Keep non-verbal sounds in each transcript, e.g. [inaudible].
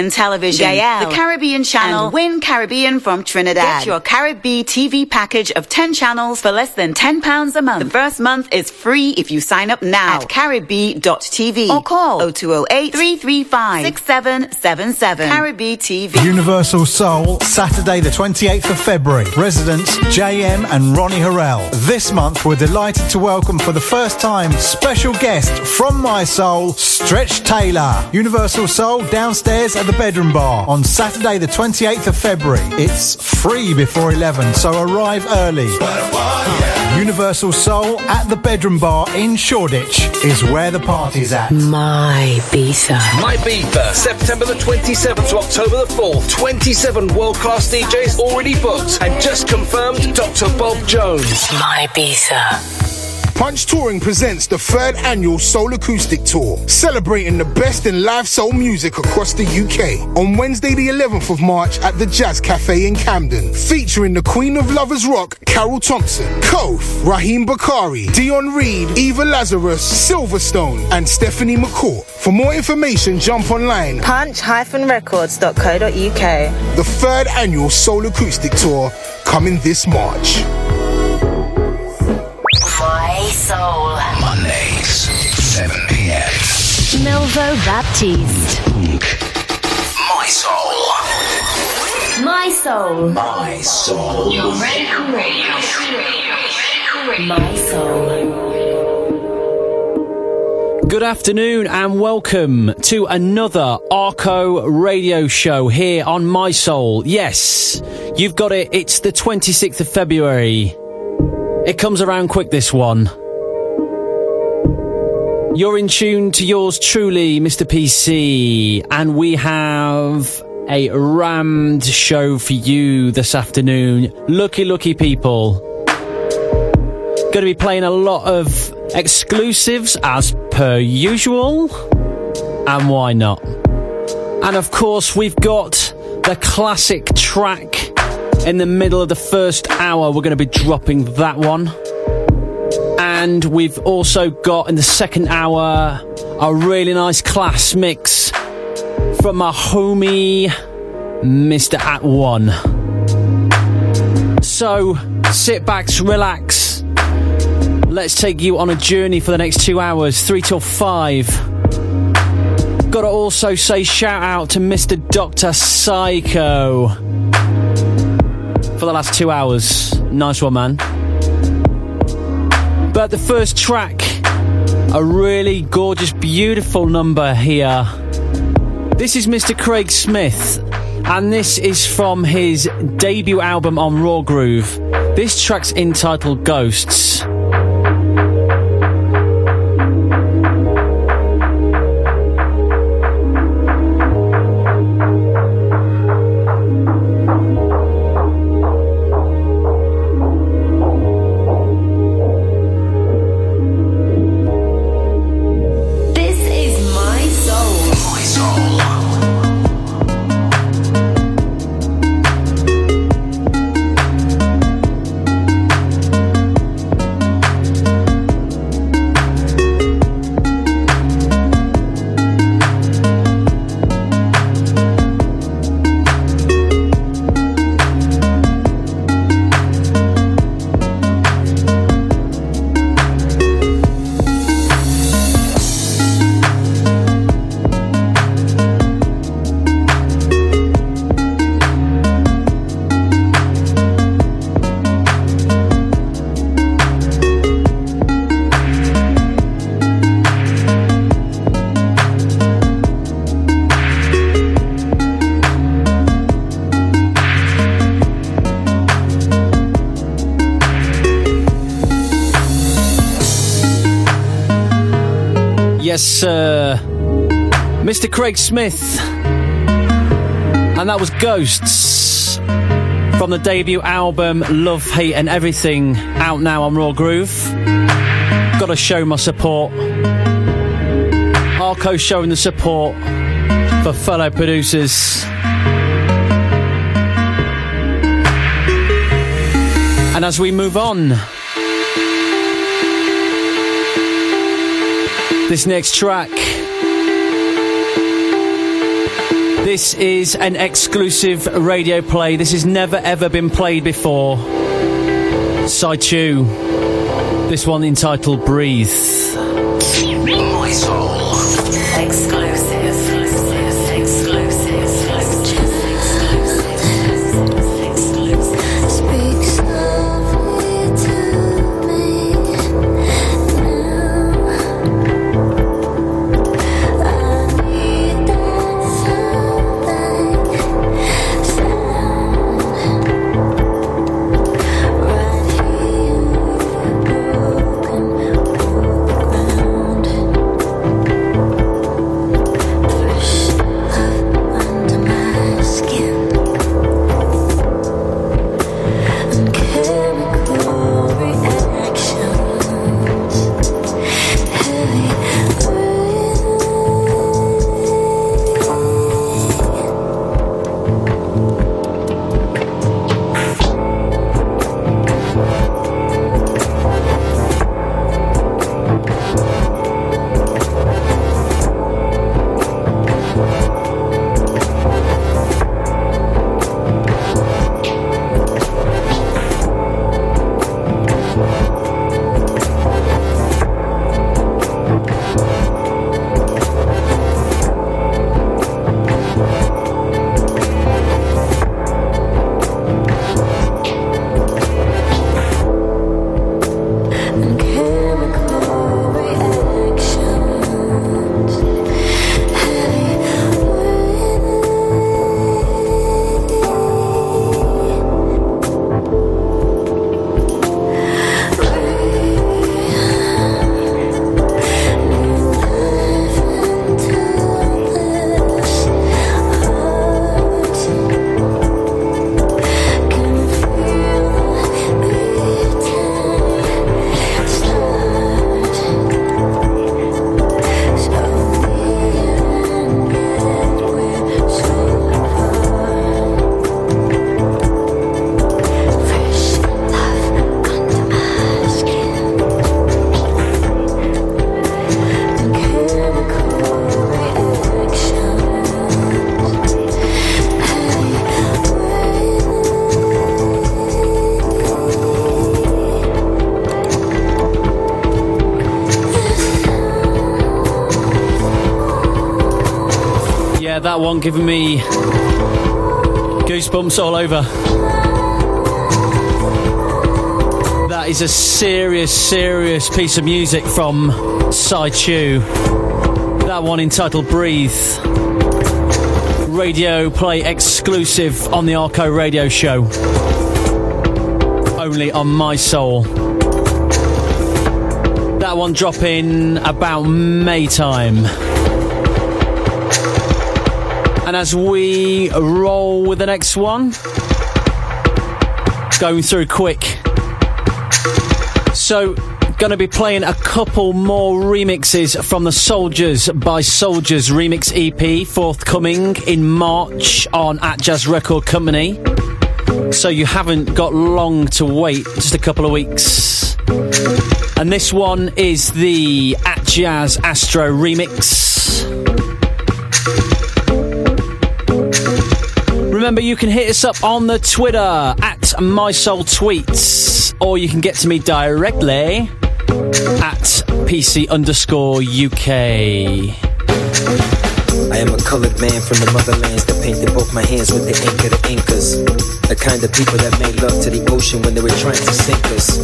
and television, Gael, the Caribbean channel, and Win Caribbean from Trinidad. Get your Caribbean TV package of 10 channels for less than £10 a month. The first month is free if you sign up now at caribbean.tv or call 0208 335 6777. Caribbean TV. Universal Soul, Saturday the 28th of February. Residents JM and Ronnie Herel. This month we're delighted to welcome for the first time special guest from My Soul, Stretch Taylor. Universal Soul downstairs at the Bedroom Bar on Saturday, the 28th of February. It's free before 11, so arrive early. Universal Soul at the Bedroom Bar in Shoreditch is where the party's at. My Ibiza. My Ibiza, September the 27th to October the 4th. 27 world class DJs already booked and just confirmed Dr. Bob Jones. My Ibiza. Punch Touring presents the third annual Soul Acoustic Tour, celebrating the best in live soul music across the UK. On Wednesday, the 11th of March at the Jazz Cafe in Camden, featuring the Queen of Lovers Rock, Carol Thompson, Kof, Raheem Bakari, Dion Reed, Eva Lazarus, Silverstone, and Stephanie McCourt. For more information, jump online punch-records.co.uk. The third annual Soul Acoustic Tour coming this March. My Soul. Mondays, 7 p.m. Milvo Baptiste. My Soul. My Soul. My Soul. You're ready for radio. My Soul. Good afternoon and welcome to another Arco radio show here on My Soul. Yes, you've got it. It's the 26th of February. It comes around quick, this one. You're in tune to yours truly, Mr. PC, and we have a rammed show for you this afternoon. Lucky, lucky people. Going to be playing a lot of exclusives as per usual. And why not? And of course, we've got the classic track in the middle of the first hour. We're going to be dropping that one. And we've also got in the second hour a really nice class mix from my homie, Mr. At One. So sit back, relax. Let's take you on a journey for the next two hours, three till five. Gotta also say shout out to Mr. Dr. Psycho for the last two hours. Nice one, man. But the first track, a really gorgeous, beautiful number here. This is Mr. Craig Smith, and this is from his debut album on Raw Groove. This track's entitled Ghosts. Mr. Craig Smith. And that was Ghosts from the debut album Love, Hate and Everything out now on Raw Groove. Gotta show my support. Arco showing the support for fellow producers. And as we move on, this next track This is an exclusive radio play. This has never ever been played before. Two. This one entitled Breathe. Soul. That one giving me goosebumps all over. That is a serious, serious piece of music from Side Two. That one entitled Breathe. Radio play exclusive on the Arco radio show. Only on My Soul. That one dropping about May time. And as we roll with the next one, going through quick. So, going to be playing a couple more remixes from the Soldiers by Soldiers remix EP forthcoming in March on Atjazz Record Company. So you haven't got long to wait, just a couple of weeks. And this one is the Atjazz Astro remix. Remember, you can hit us up on the Twitter at MySoulTweets, or you can get to me directly at PC underscore UK. I am a colored man from the motherlands that painted both my hands with the ink of the Incas. The kind of people that made love to the ocean when they were trying to sink us.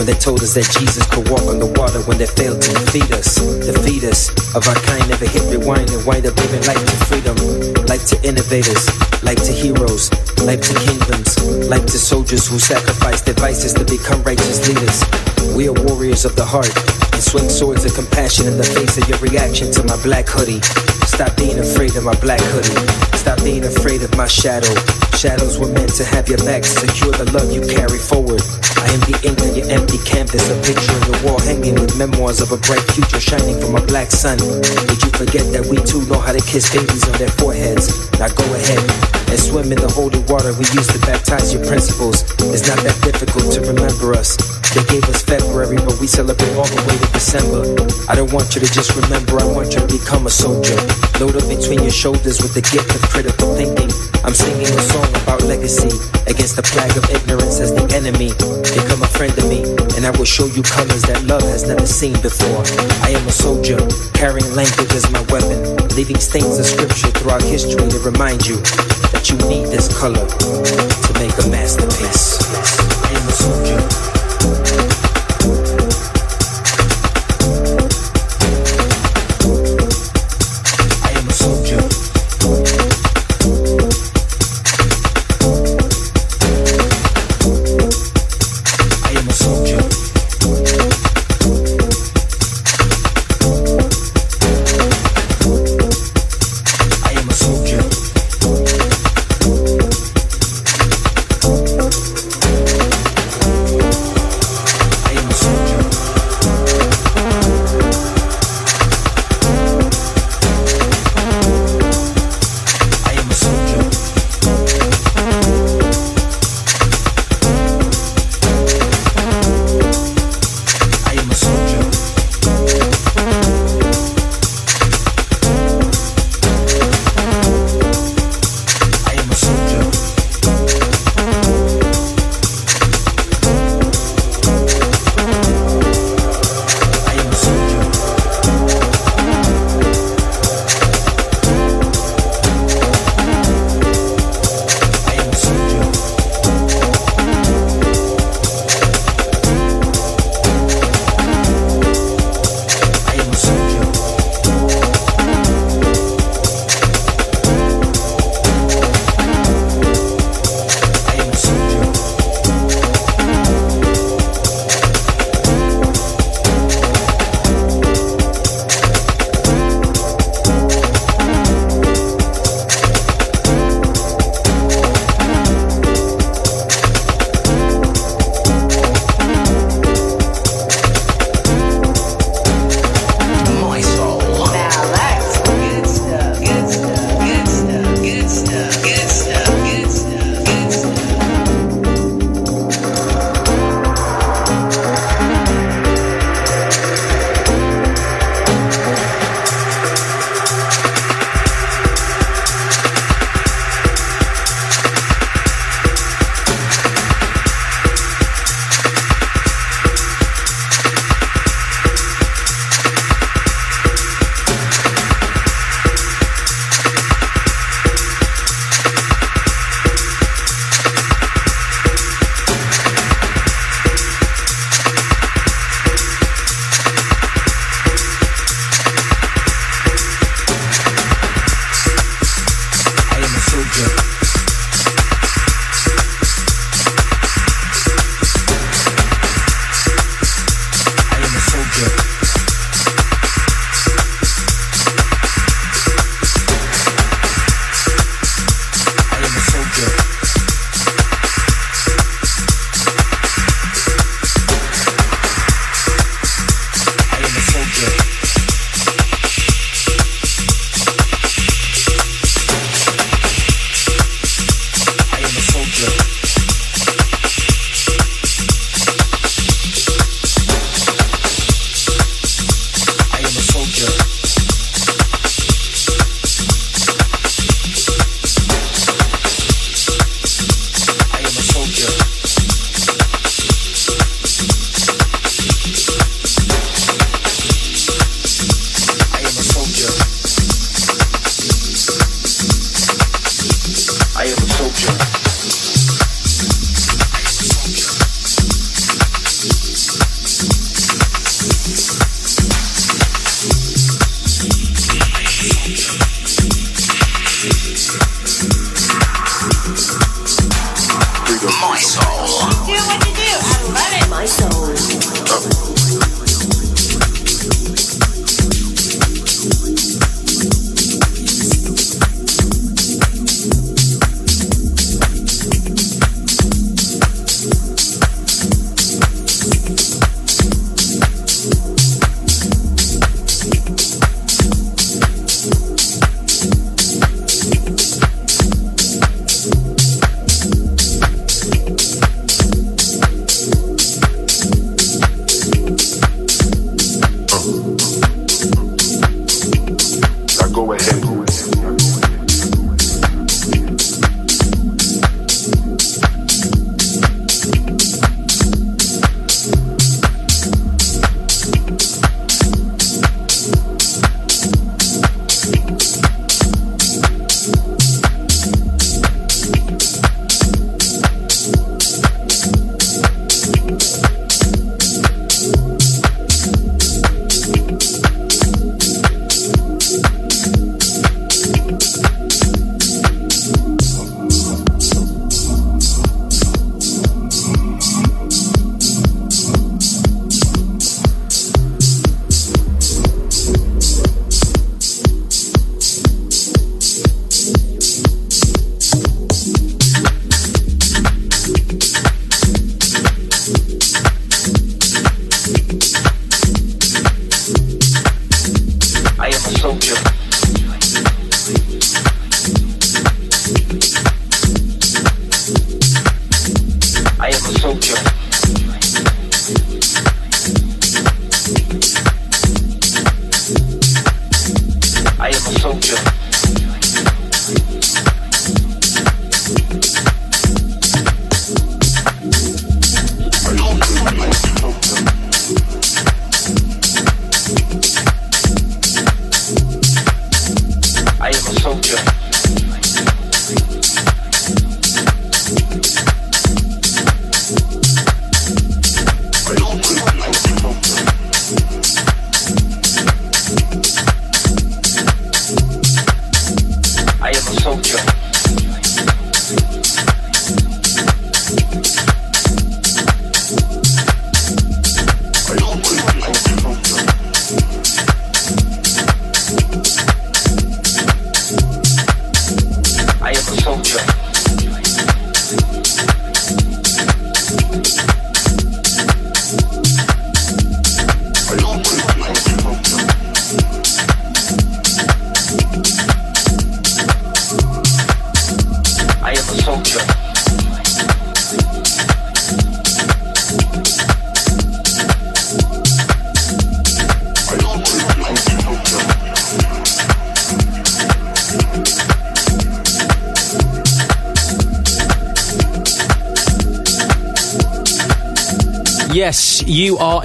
When they told us that Jesus could walk on the water when they failed to defeat us. Defeat us of our kind never hit rewind and wind up giving life to freedom. Life to innovators, life to heroes, like to kingdoms, like to soldiers who sacrifice their vices to become righteous leaders. We are warriors of the heart and swing swords of compassion in the face of your reaction to my black hoodie. Stop being afraid of my black hoodie. Stop being afraid of my shadow. Shadows were meant to have your back, secure the love you carry forward. I am the ink on your empty canvas, a picture on your wall hanging with memoirs of a bright future shining from a black sun. Did you forget that we too know how to kiss babies on their foreheads? Now go ahead and swim in the holy water we used to baptize your principles. It's not that difficult to remember us. They gave us February, but we celebrate all the way to December. I don't want you to just remember, I want you to become a soldier. Load up between your shoulders with the gift of critical thinking. I'm singing a song about legacy against the plague of ignorance as the enemy. Become a friend of me, and I will show you colors that love has never seen before. I am a soldier, carrying language as my weapon, leaving stains of scripture throughout history to remind you you need this color to make a masterpiece. I am a soldier.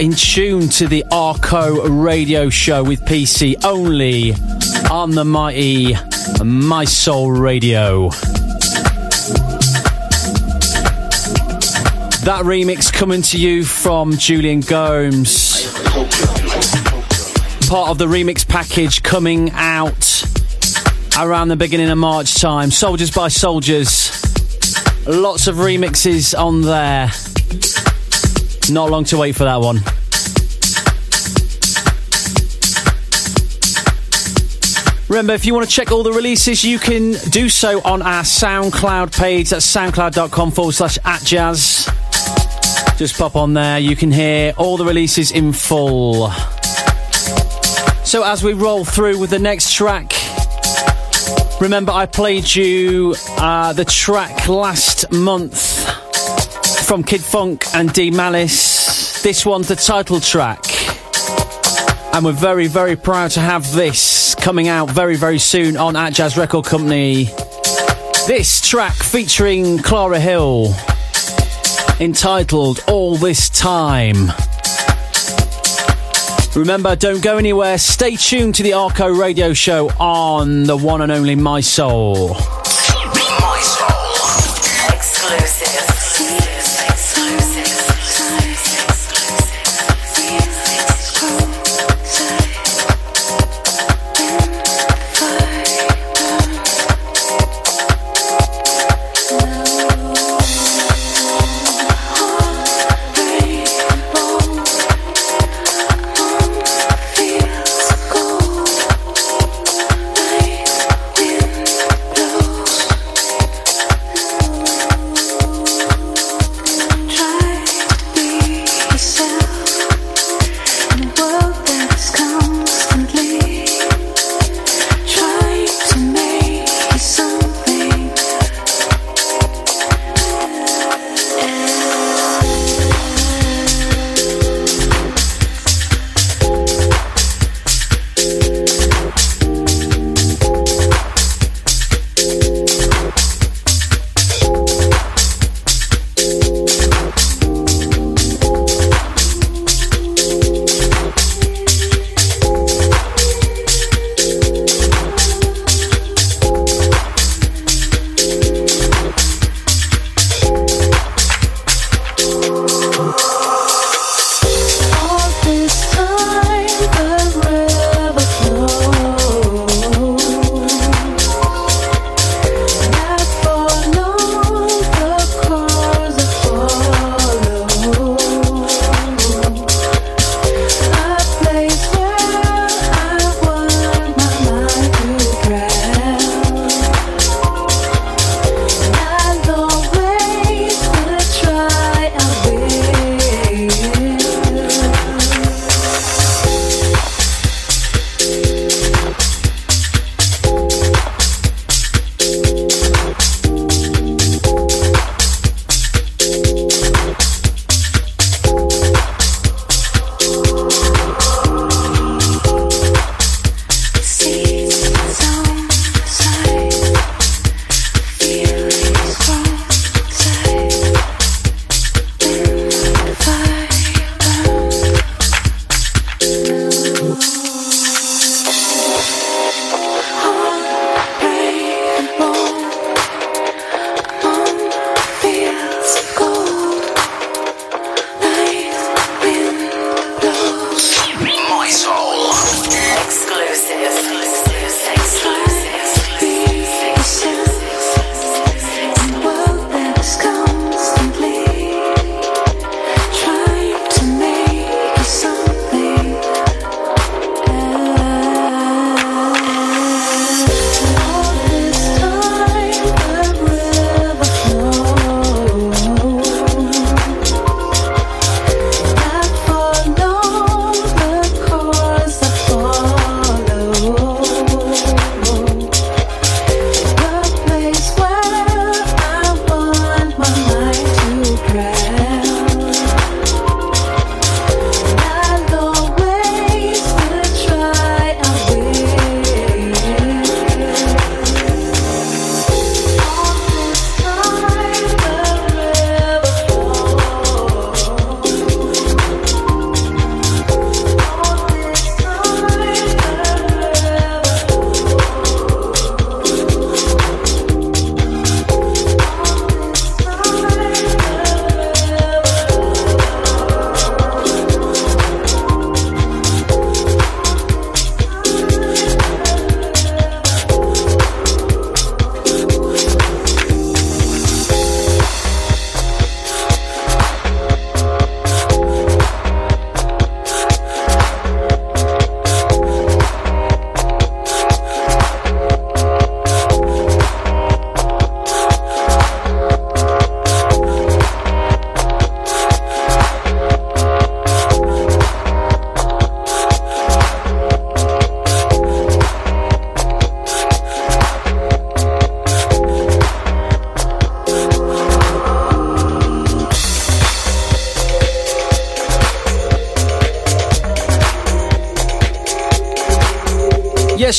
In tune to the Arco radio show with PC only on the mighty My Soul Radio. That remix coming to you from Julian Gomes. Part of the remix package coming out around the beginning of March time. Soldiers by Soldiers. Lots of remixes on there. Not long to wait for that one. Remember, if you want to check all the releases, you can do so on our SoundCloud page. That's soundcloud.com forward slash atjazz. Just pop on there. You can hear all the releases in full. So, as we roll through with the next track, remember I played you uh, the track last month from Kid Fonque and D Malice. This one's the title track. And we're very, very proud to have this coming out very, very soon on Atjazz Record Company. This track featuring Clara Hill, entitled All This Time. Remember, don't go anywhere. Stay tuned to the Arco radio show on the one and only My Soul.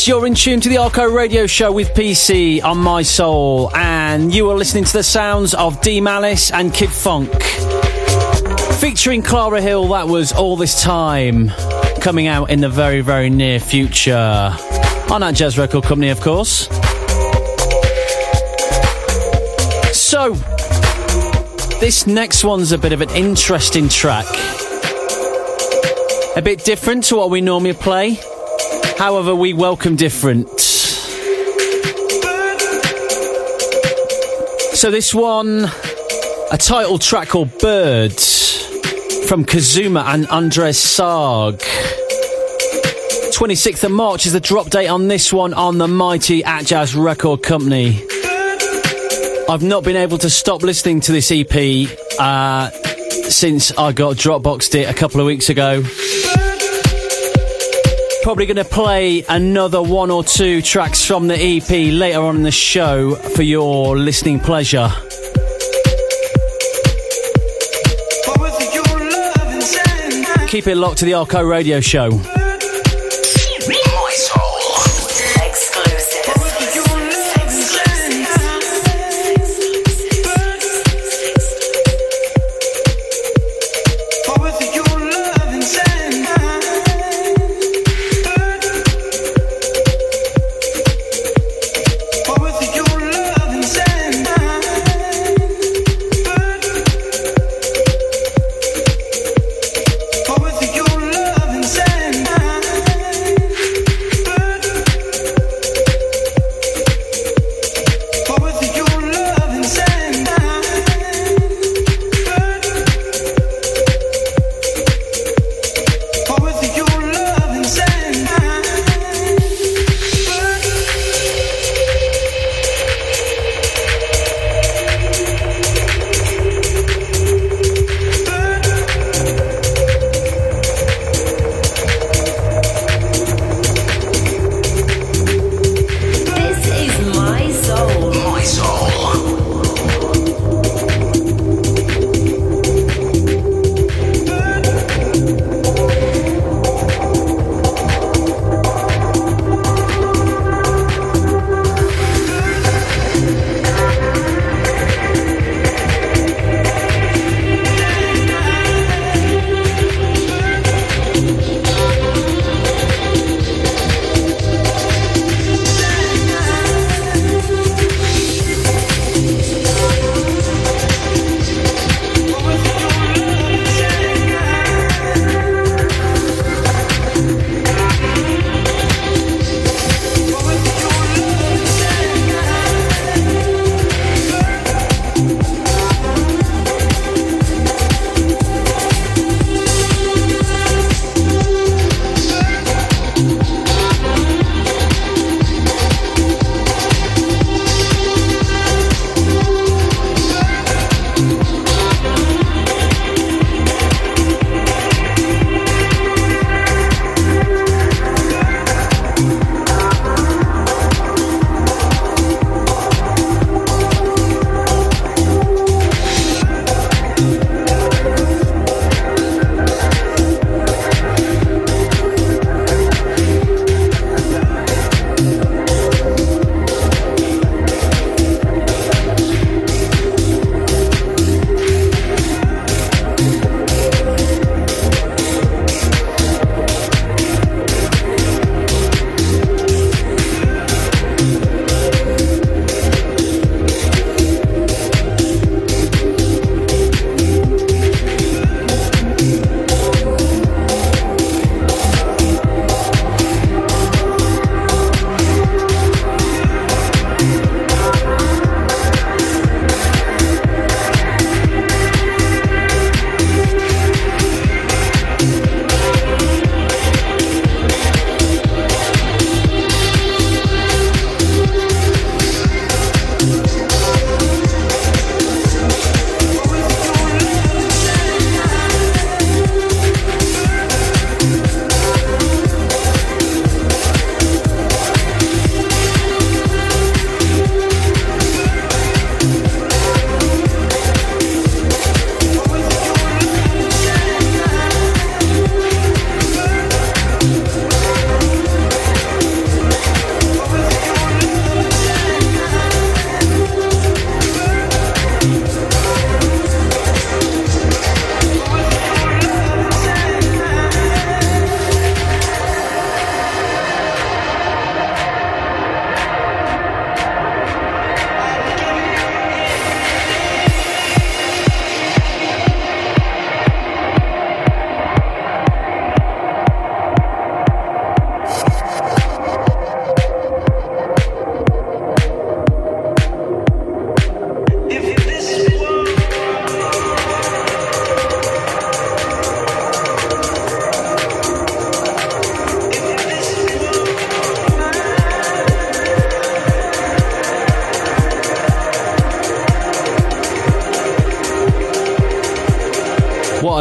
You're in tune to the Arco Radio Show with PC on My Soul, and you are listening to the sounds of D Malice and Kid Fonque. Featuring Clara Hill, that was All This Time, coming out in the very, very near future. On that Jazz Record Company, of course. So, this next one's a bit of an interesting track. A bit different to what we normally play. However, we welcome different. So, this one, a title track called Birds from Kazuma and Andres Sarg. 26th of March is the drop date on this one on the mighty Atjazz Record Company. I've not been able to stop listening to this EP uh, since I got Dropboxed it a couple of weeks ago. Probably going to play another one or two tracks from the EP later on in the show for your listening pleasure. Keep it locked to the Arco Radio Show.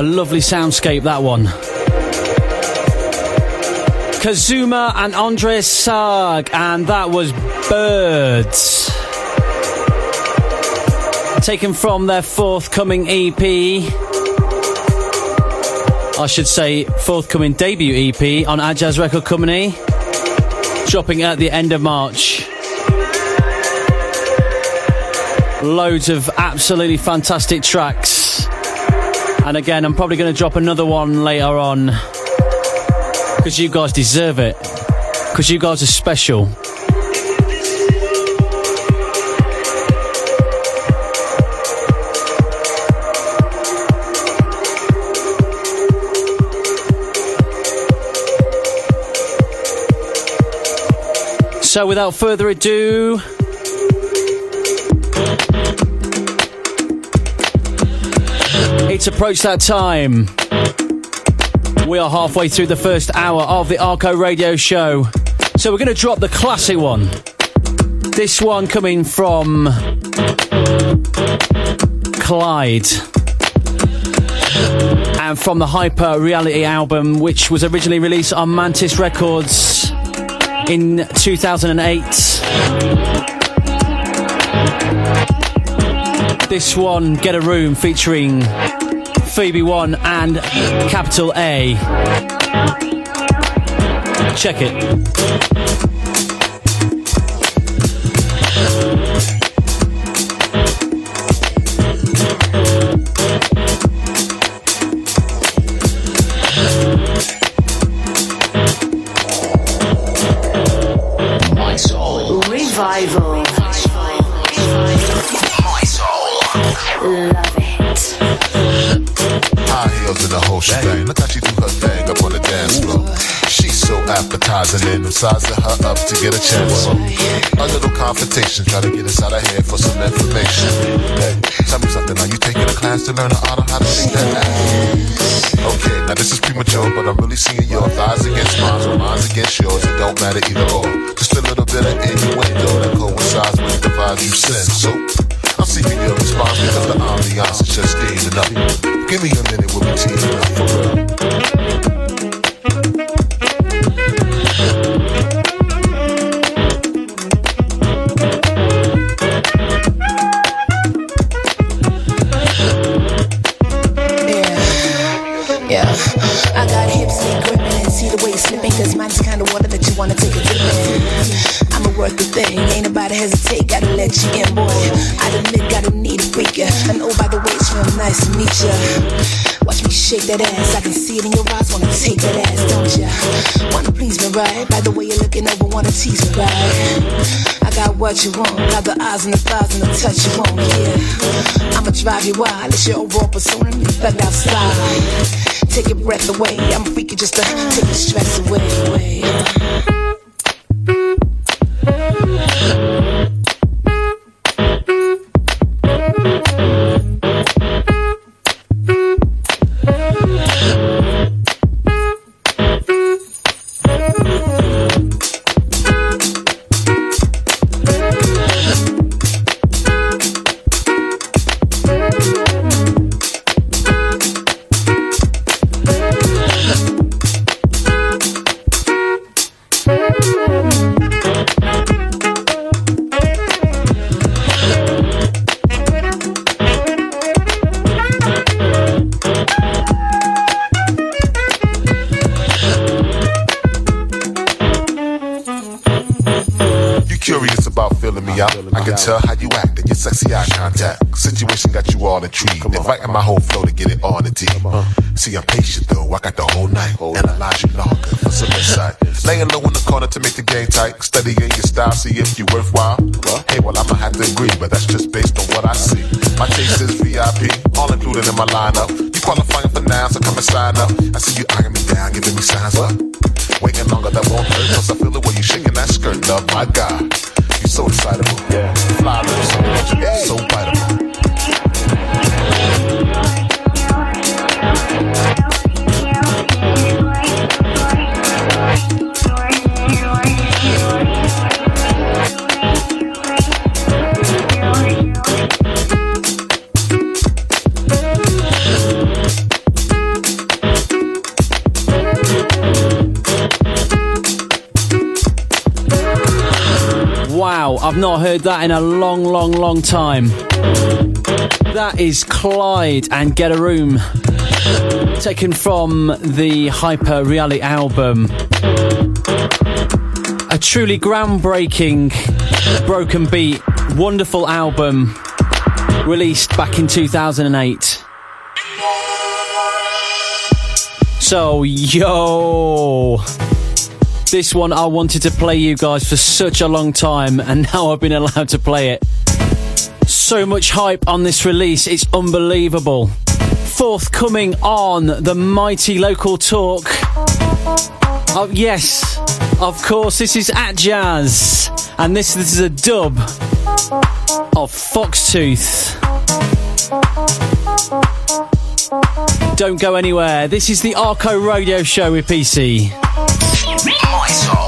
A lovely soundscape that one. Kazuma and Andres Sarg, and that was Birds. Taken from their forthcoming EP. I should say, forthcoming debut EP on Atjazz Record Company, dropping at the end of March. Loads of absolutely fantastic tracks. And again, I'm probably going to drop another one later on because you guys deserve it. Because you guys are special. So, without further ado, it's approached that time. We are halfway through the first hour of the Astro Radio Show. So we're going to drop the classic one. This one coming from Clyde. And from the Hyper Reality album, which was originally released on Mantis Records in 2008. This one, Get a Room, featuring Phoebe One and Capital A. Check it. Appetizing and sizing her up to get a chance. A little confrontation, try to get out of here for some information. Hey, tell me something, are you taking a class to learn the art of how to shake that ass? Okay, now this is premature, but I'm really seeing your thighs against mine or mine against yours. It don't matter either or. Just a little bit of innuendo that coincides with the vibes you send. So, I'm seeking your response because the ambiance is just gazing up. Give me a minute, we'll be teaming up for real. In, boy. I admit, gotta need a freaker. And oh, by the way, it's real nice to meet ya. Watch me shake that ass, I can see it in your eyes, wanna take that ass, don't ya? Wanna please me, right? By the way you're looking over, wanna tease me, right? I got what you want, got the eyes and the thighs and the touch you want, yeah. I'ma drive you wild, it's your overall persona, you thug outside. Take your breath away, I'm freaking just to take the stress away. away. Heard that in a long, long, long time. That is Clyde and Get a Room, taken from the Hyper Reality album. A truly groundbreaking broken beat, wonderful album released back in 2008. So, yo, this one I wanted to play you guys for such a long time, and [laughs] now I've been allowed to play it. So much hype on this release, it's unbelievable. Forthcoming on the mighty local talk. Oh, yes, of course, this is Atjazz, and this, this is a dub of Foxtooth. Don't go anywhere. This is the Astro Radio Show with PC. Soul.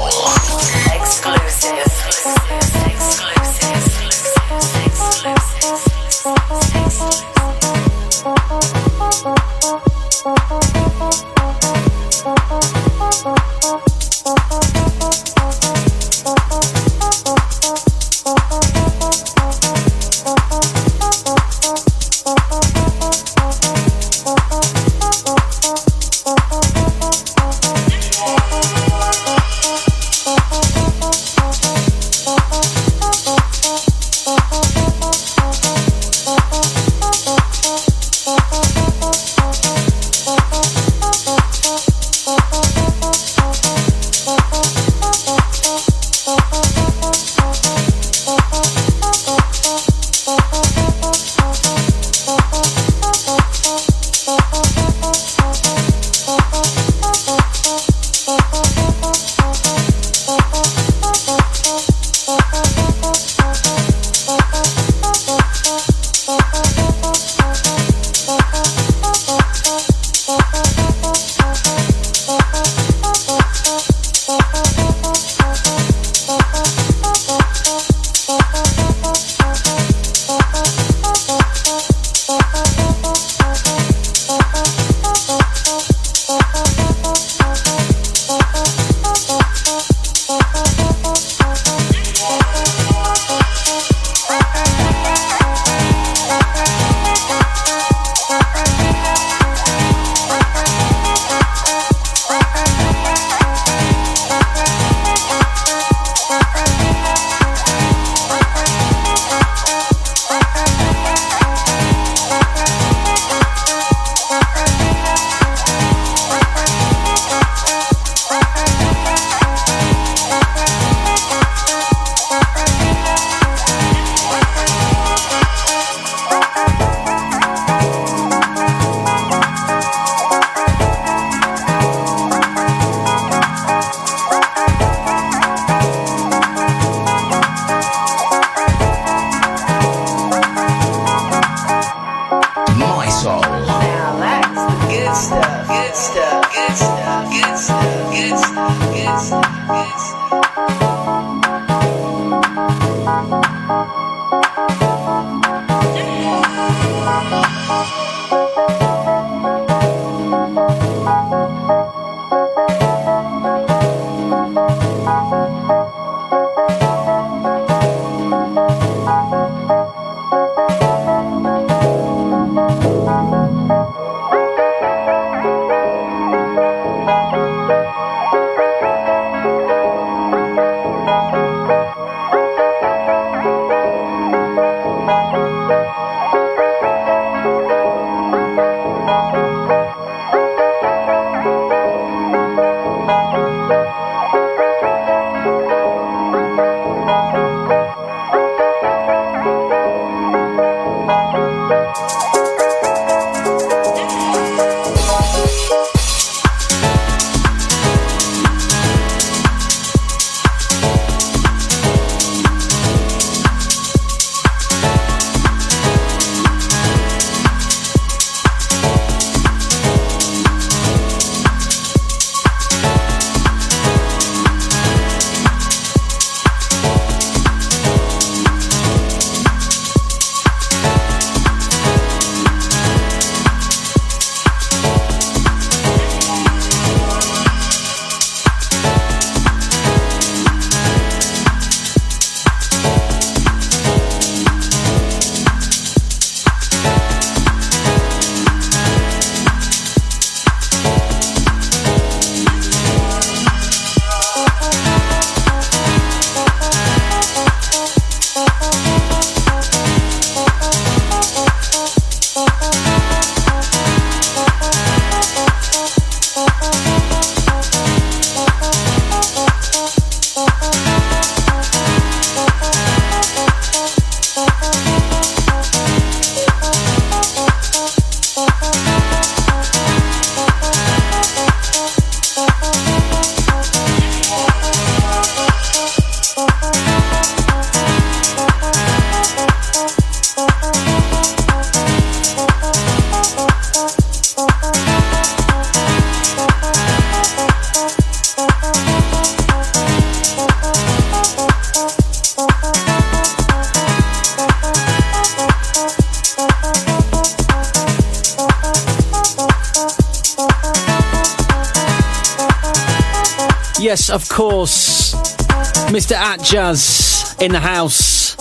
Mr. Atjazz in the house.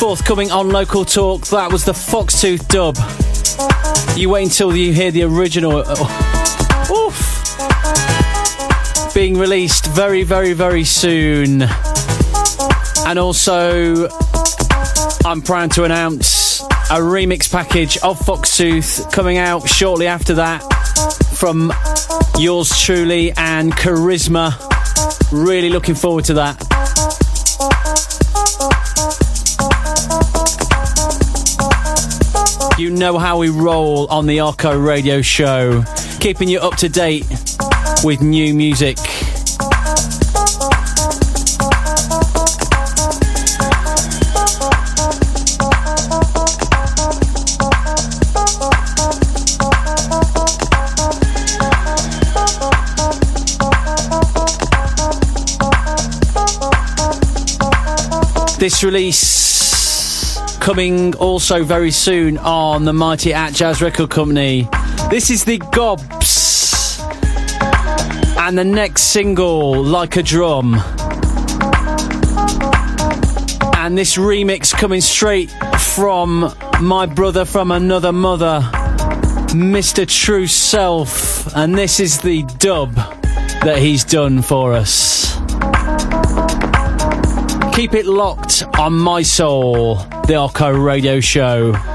Forthcoming on Local Talk, that was the Foxtooth dub. You wait until you hear the original. Oh. Oof. Being released very, very, very soon. And also, I'm proud to announce a remix package of Foxtooth coming out shortly after that from yours truly and Charisma. Really looking forward to that. You know how we roll on the Astro radio show, keeping you up to date with new music. This release coming also very soon on the mighty Atjazz Record Company. This is the Gobs. And the next single, Like a Drum. And this remix coming straight from my brother from another mother, Mr. True Self. And this is the dub that he's done for us. Keep it locked on My Soul, the Astro Radio Show.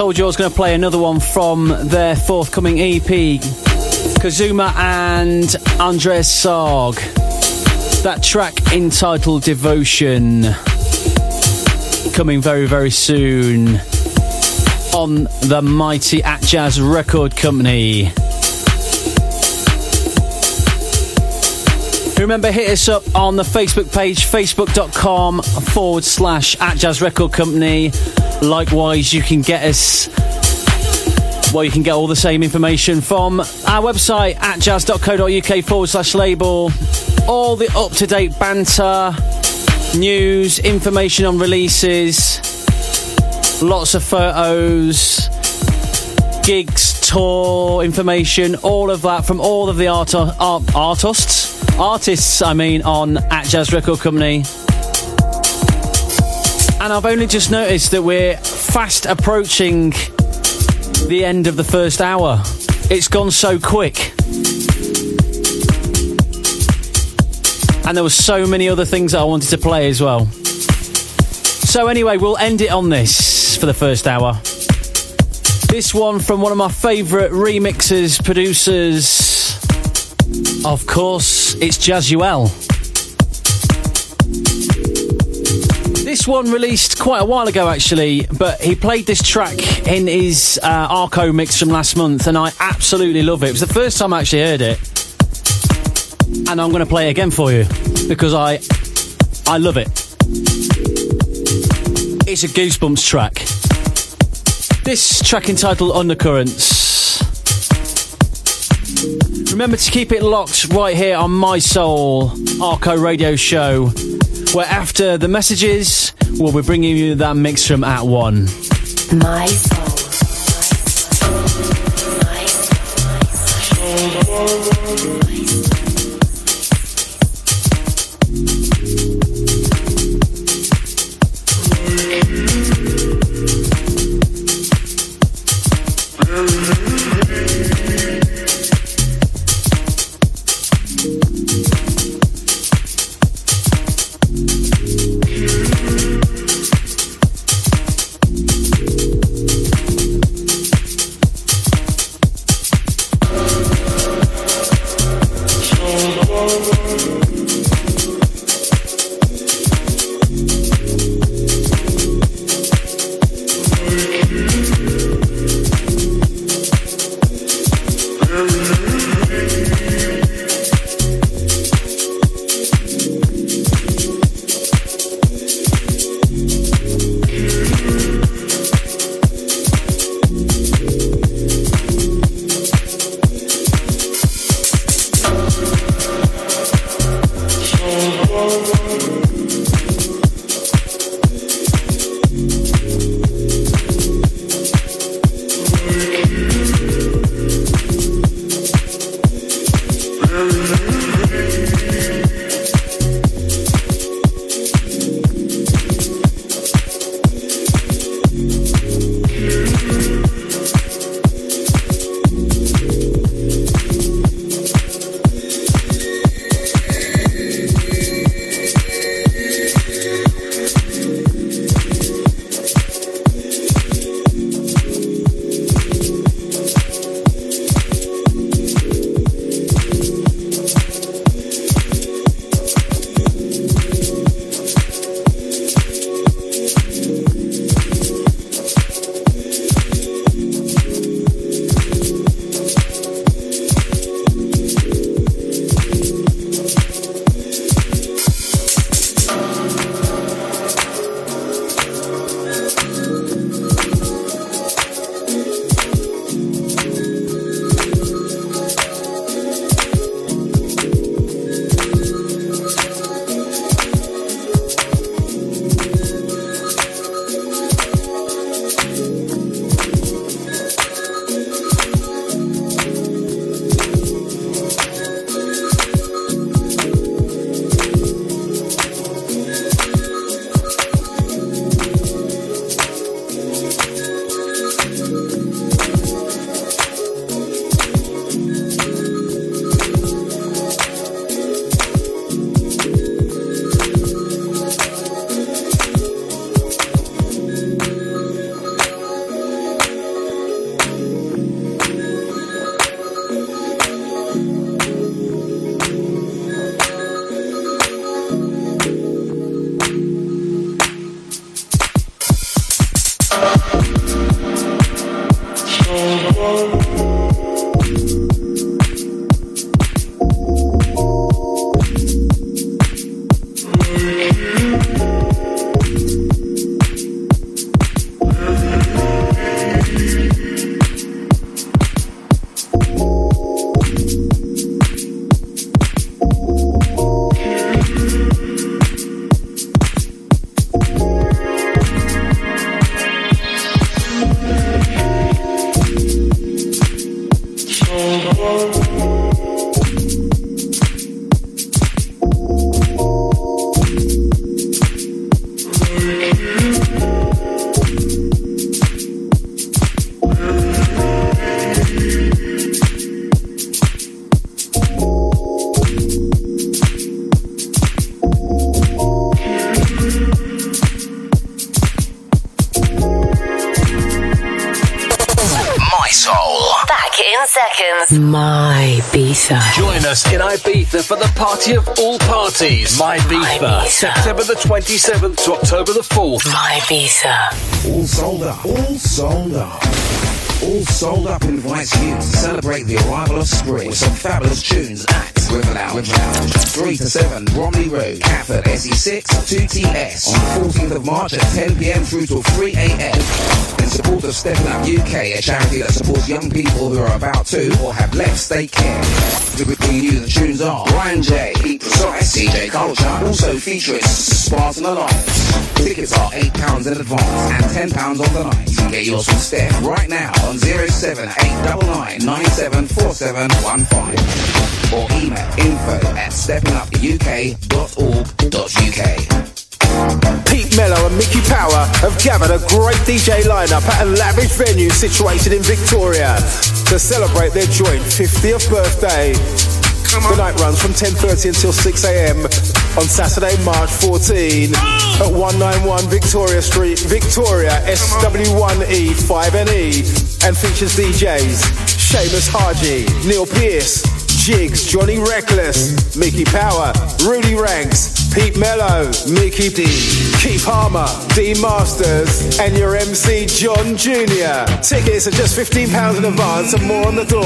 Told you I was going to play another one from their forthcoming EP, Kazuma and Andres Sarg. That track entitled Devotion, coming very, very soon on the mighty Atjazz Record Company. Remember, hit us up on the Facebook page, facebook.com forward slash Atjazz Record Company. Likewise, you can get us, well, you can get all the same information from our website, atjazz.co.uk forward slash label. All the up to date banter, news, information on releases, lots of photos, gigs, tour information, all of that from all of the art- art- artists artists, I mean, on Atjazz Record Company. And I've only just noticed that we're fast approaching the end of the first hour. It's gone so quick. And there were so many other things that I wanted to play as well. So, anyway, we'll end it on this for the first hour. This one from one of my favourite remixers, producers, of course, it's Jazzuelle. This one released quite a while ago, actually, but he played this track in his uh, Astro mix from last month, and I absolutely love it. It was the first time I actually heard it, and I'm going to play it again for you because I, I love it. It's a Goosebumps track. This track entitled Undercurrents. Remember to keep it locked right here on My Soul Astro Radio Show, where after the messages, we'll be bringing you that mix from At One. My parties. My Ibiza, September the 27th to October the 4th. My Ibiza. All sold up. All sold up. All Sold Up invites you to celebrate the arrival of spring with some fabulous tunes at River Lounge. 3 to 7 Bromley Road, Catford, SE6 2TS on the 14th of March at 10pm through till 3am. In support of Stepping Up UK, a charity that supports young people who are about to or have left state care. To bring you the tunes are Brian J, Pete Precise, DJ Culture, also featuring Spartan Alliance. Tickets are £8 in advance and £10 on the night. Get yours from Steph right now on 07899 or email info at steppingupuk.org.uk. Pete Mello and Mickey Power have gathered a great DJ lineup at a lavish venue situated in Victoria to celebrate their joint 50th birthday. The night runs from 10.30 until 6am on Saturday, March 14 at 191 Victoria Street, Victoria, SW1E 5NE and features DJs Seamus Haji, Neil Pierce, Jigs, Johnny Reckless, Mickey Power, Rudy Ranks, Pete Mello, Mickey D, Keith Harmer, D Masters, and your MC John Jr. Tickets are just £15 in advance and more on the door.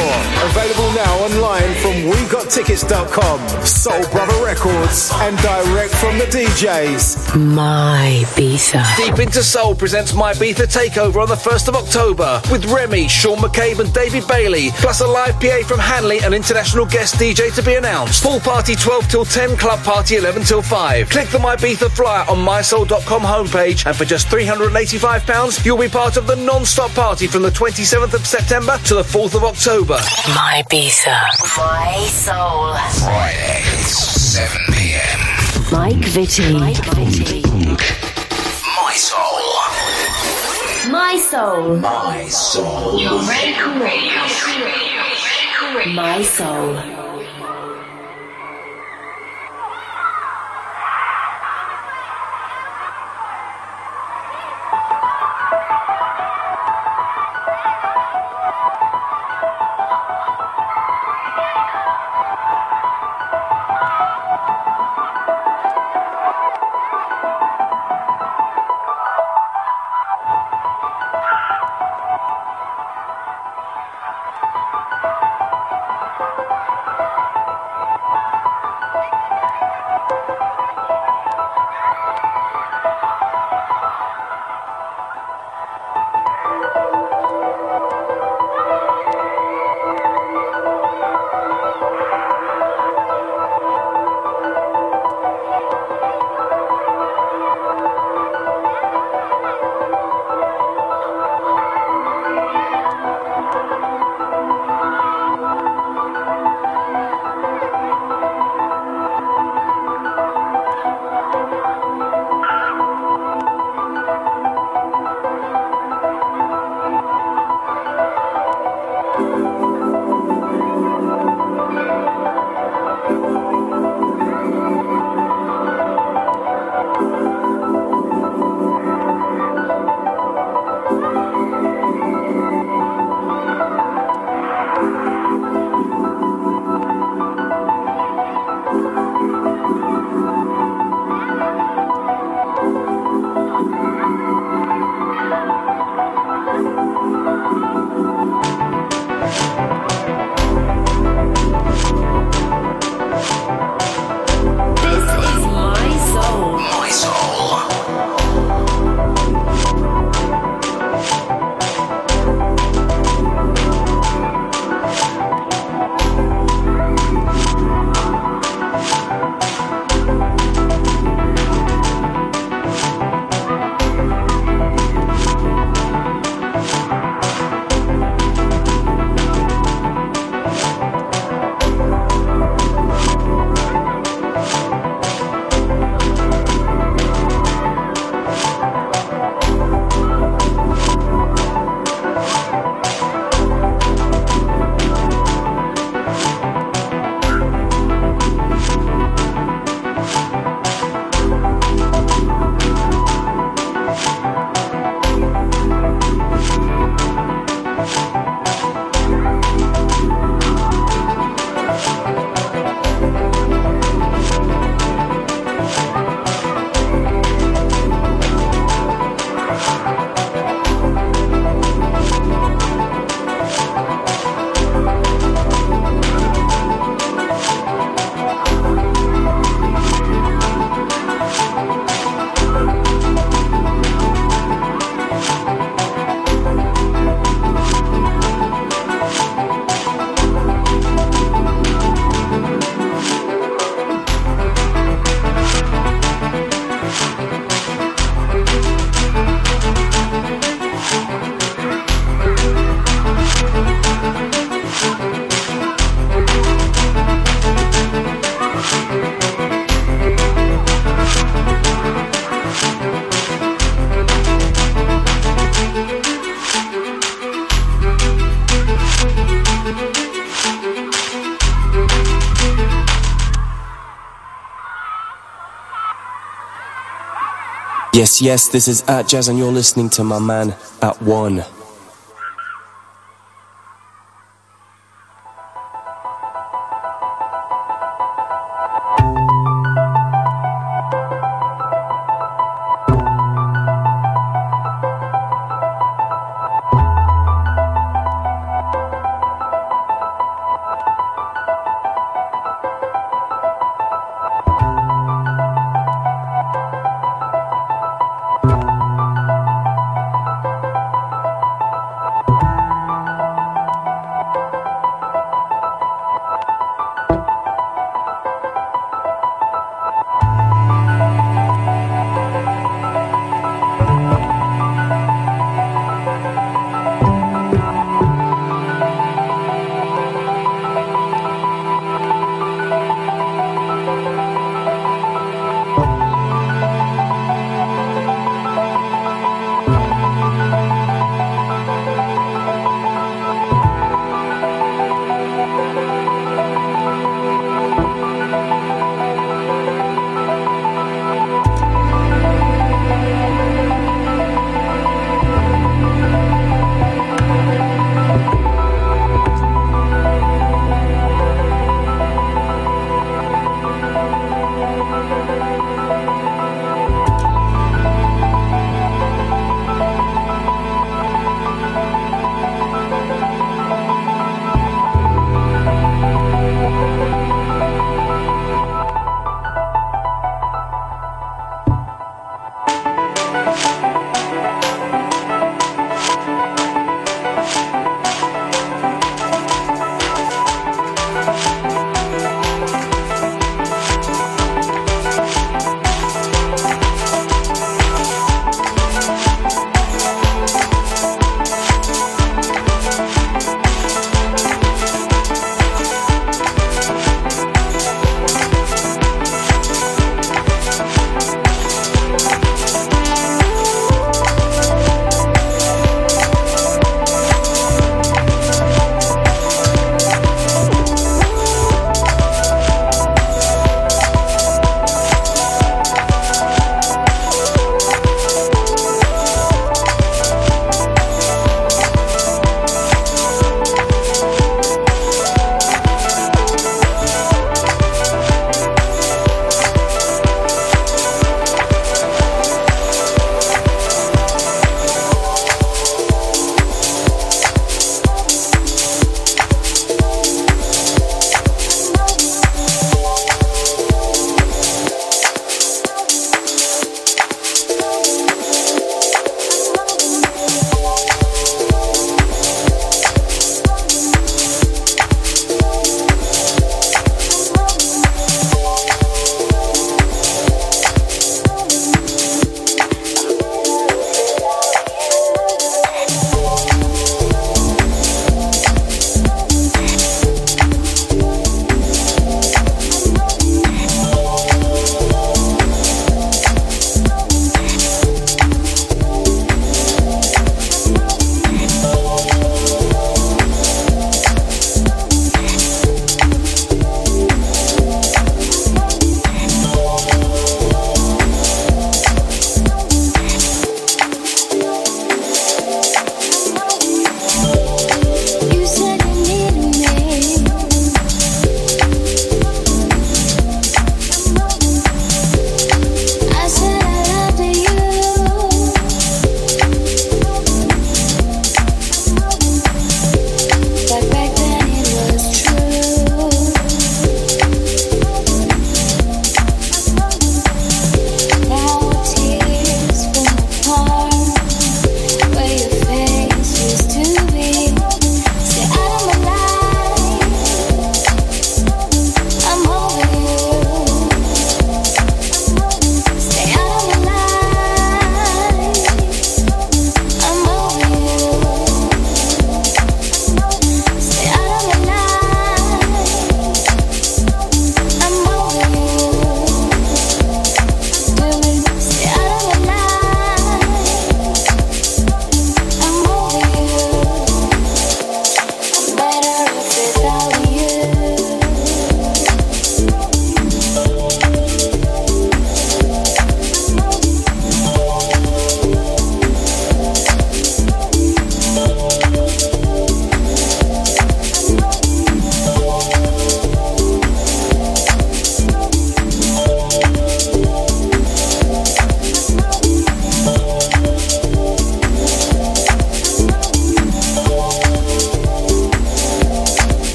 Available now online from WeGotTickets.com, Soul Brother Records, and direct from the DJs. My Ibiza. Deep Into Soul presents My Ibiza Takeover on the 1st of October with Remy, Sean McCabe, and David Bailey, plus a live PA from Hanley and international guest DJ to be announced. Full party 12 till 10, club party 11 till 5. Click the My Ibiza flyer on mysoul.com homepage, and for just £385, you'll be part of the non-stop party from the 27th of September to the 4th of October. My Ibiza. My Soul. Friday, 7 p.m. Mike Vitti. Mike Vitti. My Soul. My Soul. My Soul. Your radical radio. My Soul. Yes, yes, this is Atjazz, and you're listening to my man at one.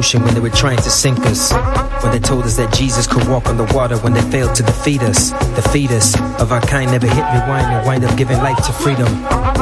Ocean when they were trying to sink us. When they told us that Jesus could walk on the water when they failed to defeat us. The fetus of our kind never hit rewind and wind up giving life to freedom.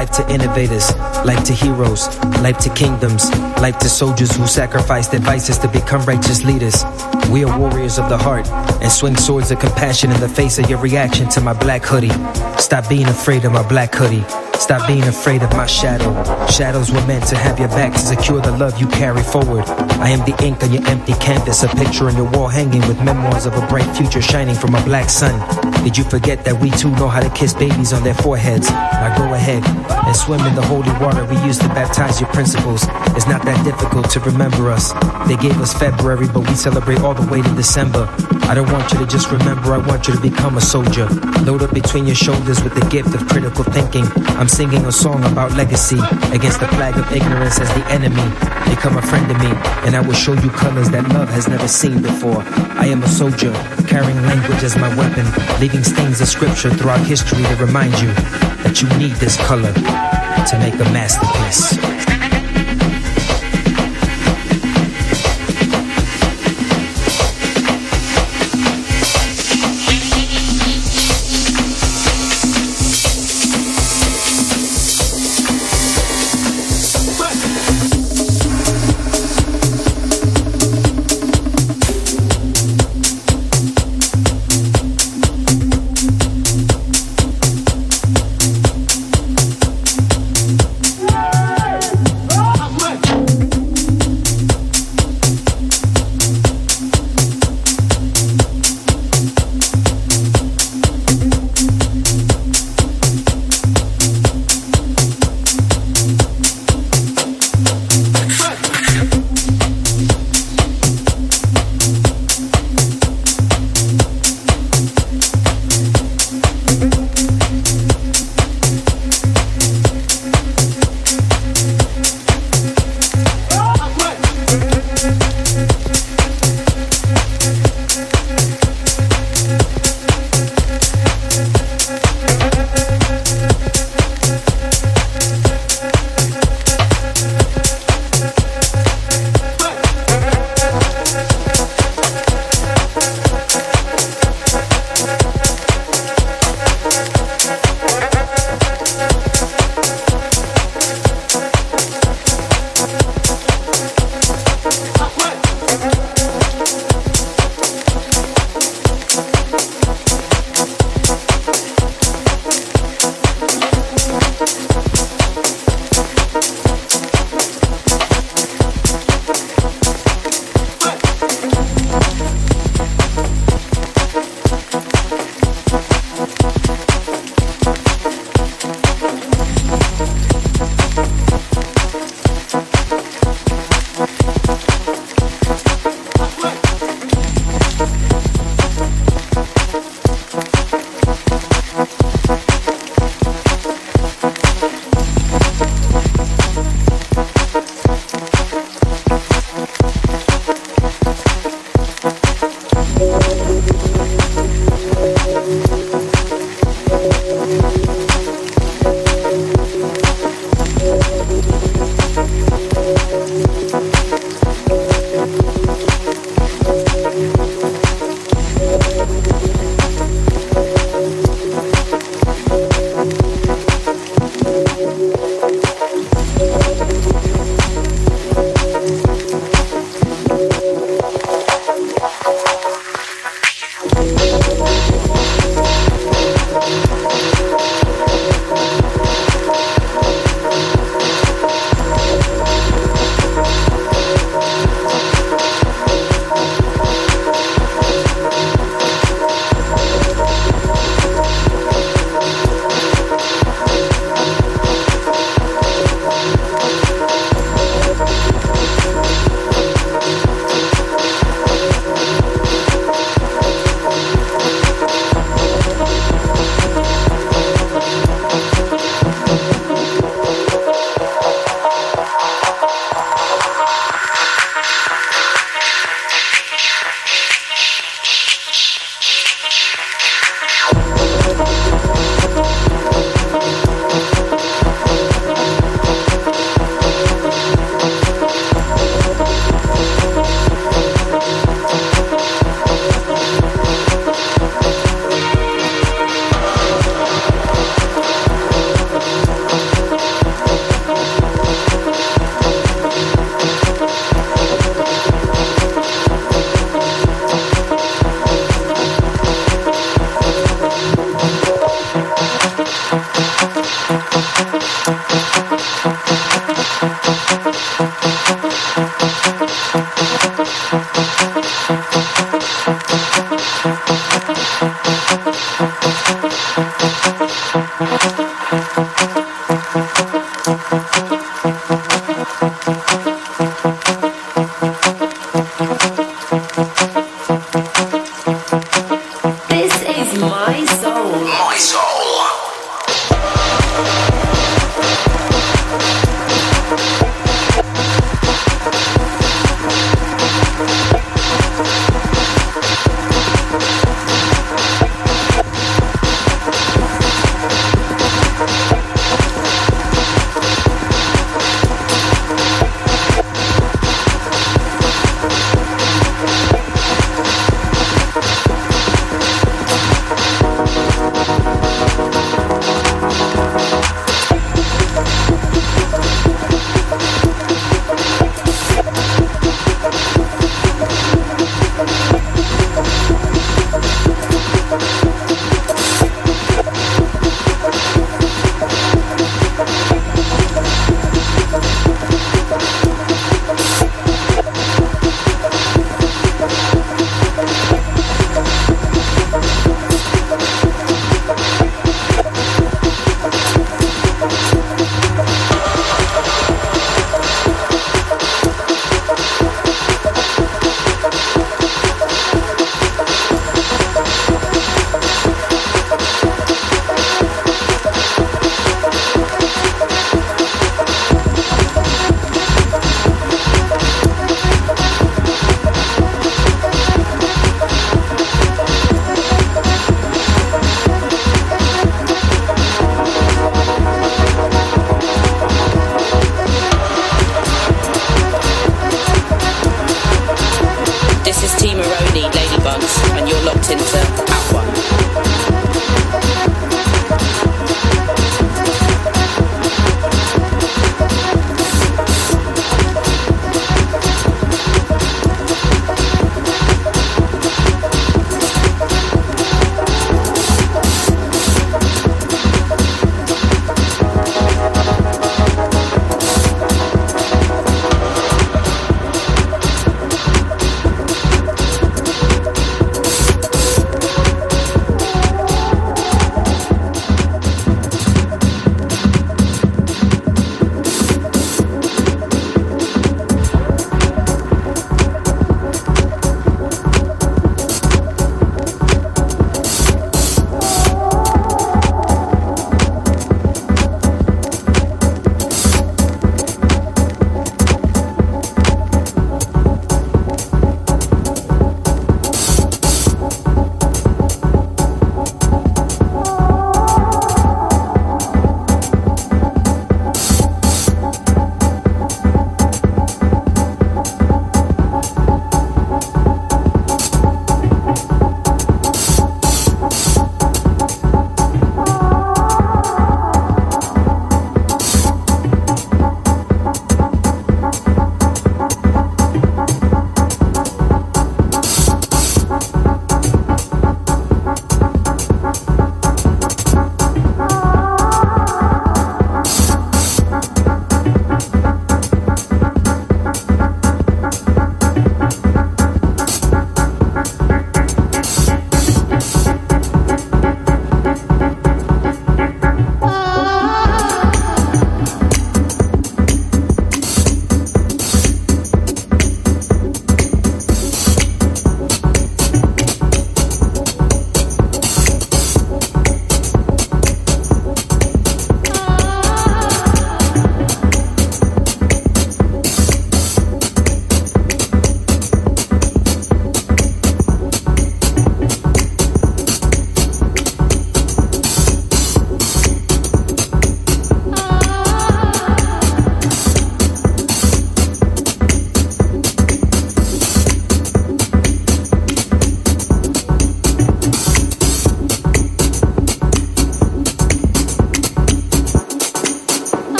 Life to innovators, life to heroes, life to kingdoms, life to soldiers who sacrificed their vices to become righteous leaders. We are warriors of the heart and swing swords of compassion in the face of your reaction to my black hoodie. Stop being afraid of my black hoodie. Stop being afraid of my shadow. Shadows were meant to have your back to secure the love you carry forward. I am the ink on your empty canvas, a picture on your wall hanging with memoirs of a bright future shining from a black sun. Did you forget that we too know how to kiss babies on their foreheads? Now go ahead and swim in the holy water we used to baptize your principles. It's not that difficult to remember us. They gave us February, but we celebrate all the way to December. I don't want you to just remember, I want you to become a soldier. Load up between your shoulders with the gift of critical thinking. I'm singing a song about legacy against the flag of ignorance as the enemy. Become a friend of me, and I will show you colors that love has never seen before. I am a soldier, carrying language as my weapon, leaving stains of scripture throughout history to remind you that you need this color to make a masterpiece.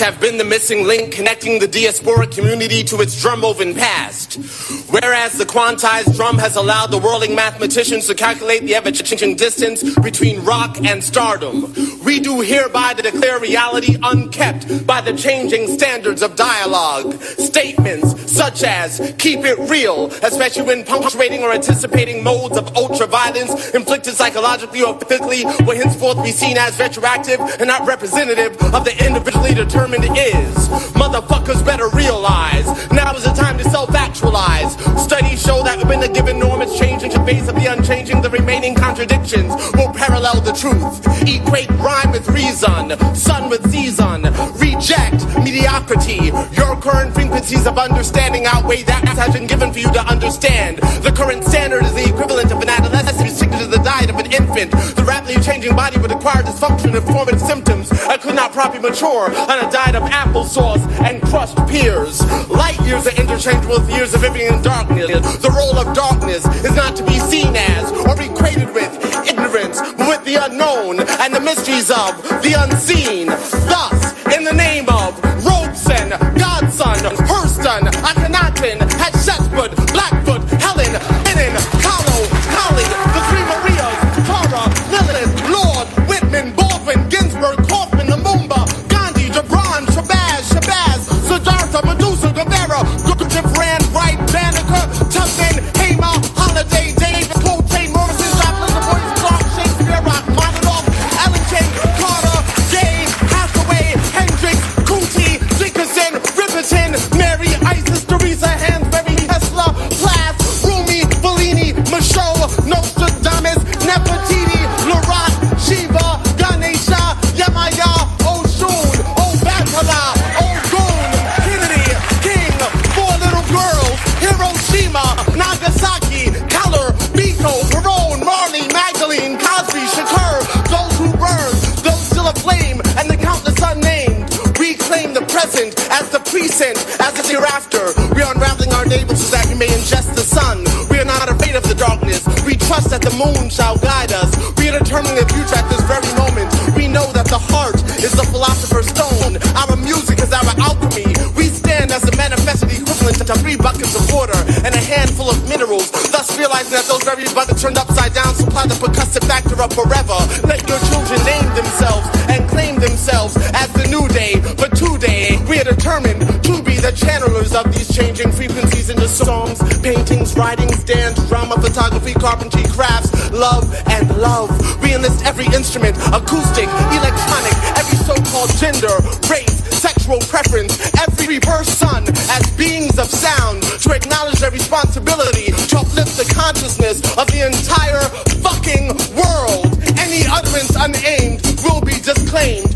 Have been the missing link connecting the diasporic community to its drum-woven past. Whereas the quantized drum has allowed the whirling mathematicians to calculate the ever-changing distance between rock and stardom, we do hereby declare reality unkept by the changing standards of dialogue. Statements such as keep it real, especially when punctuating or anticipating modes of ultra-violence inflicted psychologically or physically will henceforth be seen as retroactive and not representative of the individually determined is. Motherfuckers better realize now is the time to self-actualize. Studies show that when a given norm is changing to base of the unchanging, the remaining contradictions will parallel the truth. Equate rhyme with reason, sun with season. Reject mediocrity. Your current frequencies of understanding outweigh that has been given for you to understand. The current standard The rapidly changing body would acquire dysfunction and formative symptoms and could not properly mature on a diet of applesauce and crushed pears. Light years are interchangeable with years of living in darkness. The role of darkness is not to be seen as or be equated with ignorance, but with the unknown and the mysteries of the unseen. Thus, present as the present, as the hereafter. We are unraveling our nables so that we may ingest the sun. We are not afraid of the darkness. We trust that the moon shall guide us. We are determining the future at this very moment. We know that the heart is the philosopher's stone. Our music is our alchemy. We stand as the manifested equivalent to three buckets of water realizing that those very buttons turned upside down supply the percussive factor of forever. Let your children name themselves and claim themselves as the new day. But today, we are determined to be the channelers of these changing frequencies into songs, paintings, writings, dance, drama, photography, carpentry, crafts, love, and love. We enlist every instrument, acoustic, electronic, every so-called gender, race, sexual preference, every person as beings of sound to acknowledge their responsibility consciousness of the entire fucking world. Any utterance unaimed will be disclaimed,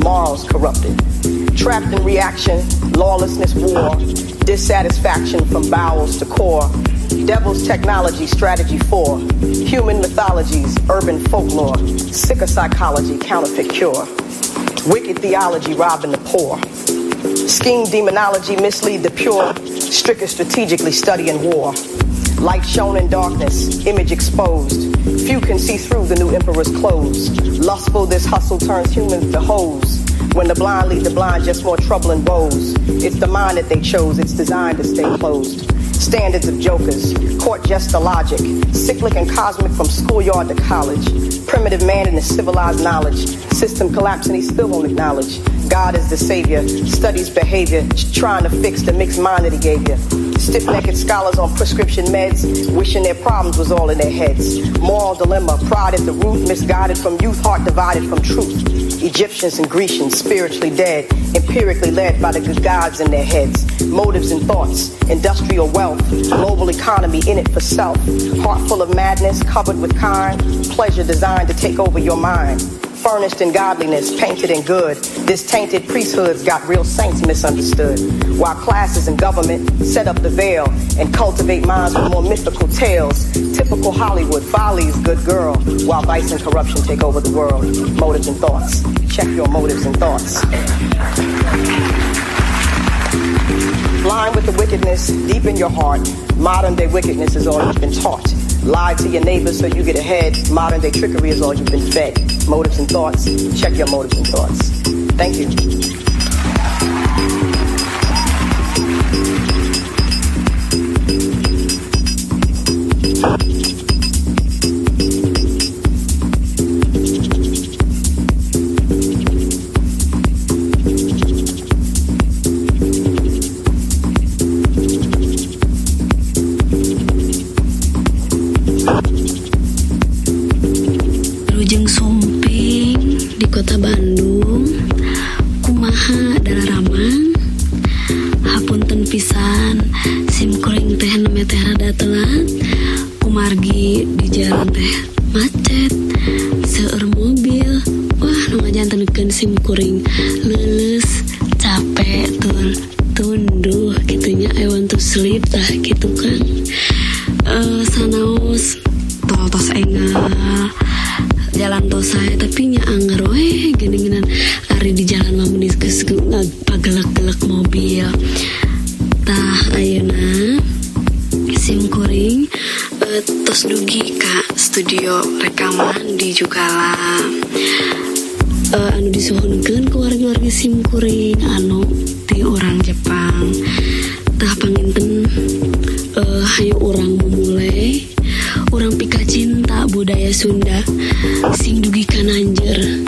morals corrupted. Trapped in reaction, lawlessness, war, dissatisfaction from bowels to core. Devil's technology, strategy for human mythologies, urban folklore, sicker psychology, counterfeit cure. Wicked theology robbing the poor. Scheme demonology mislead the pure, stricken strategically studying war. Light shone in darkness, image exposed. Few can see through the new emperor's clothes. Lustful, this hustle turns humans to hoes. When the blind lead the blind, just more trouble and woes. It's the mind that they chose, it's designed to stay closed. Standards of jokers, court jester logic, cyclic and cosmic from schoolyard to college. Primitive man in the civilized knowledge, system collapsing, he still won't acknowledge. God is the savior, studies behavior, trying to fix the mixed mind that he gave you. Stiff necked scholars on prescription meds, wishing their problems was all in their heads. Moral dilemma, pride at the root, misguided from youth, heart divided from truth. Egyptians and Grecians, spiritually dead, empirically led by the good gods in their heads. Motives and thoughts, industrial wealth, global economy in it for self. Heart full of madness, covered with kind, pleasure designed to take over your mind furnished in godliness, painted in good. This tainted priesthood's got real saints misunderstood. While classes and government set up the veil and cultivate minds with more mythical tales. Typical Hollywood follies, good girl, while vice and corruption take over the world. Motives and thoughts. Check your motives and thoughts. Blind with the wickedness deep in your heart. Modern day wickedness is all you've been taught. Lie to your neighbors so you get ahead. Modern day trickery is all you've been fed. Motives and thoughts. Check your motives and thoughts. Thank you. Eh hayu orang memulai. Orang pika cinta budaya Sunda. Sing dugi kananjer